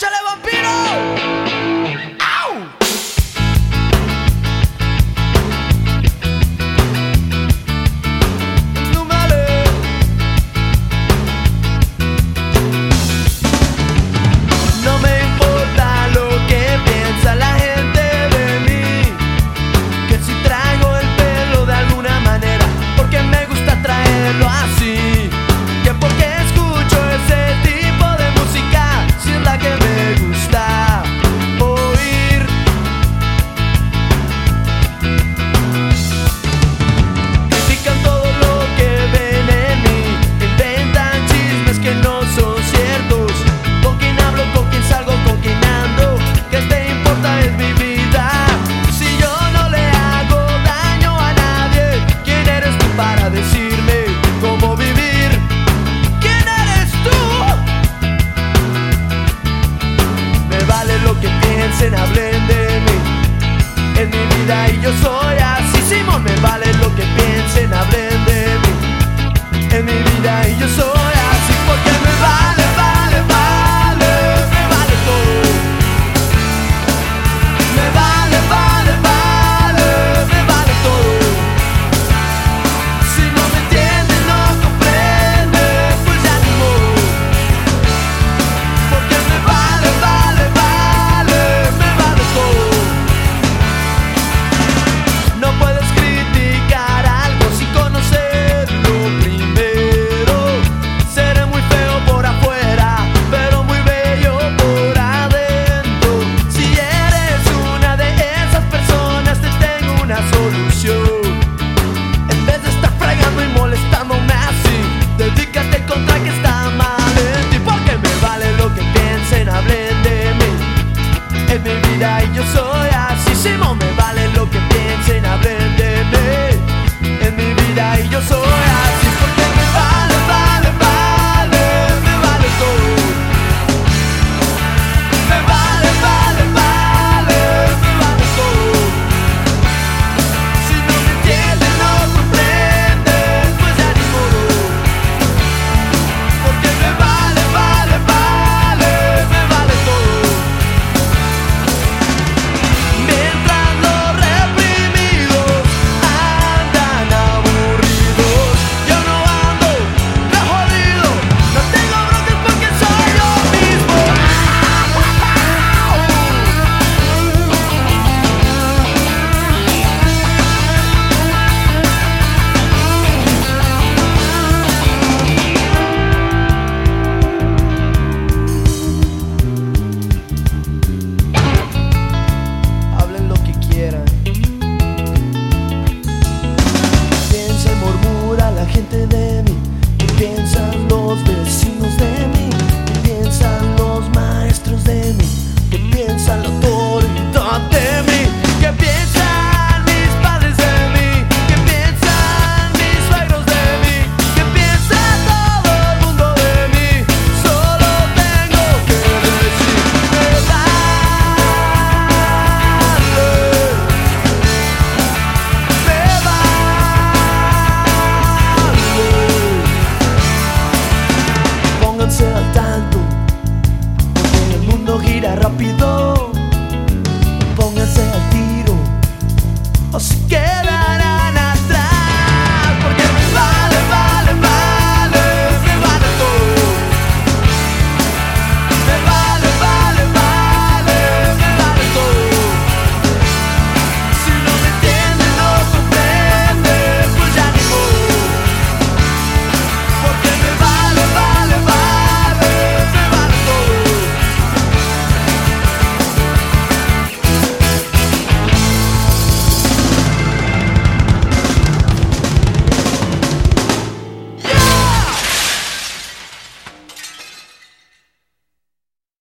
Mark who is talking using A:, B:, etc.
A: ¡Échale, vampiro!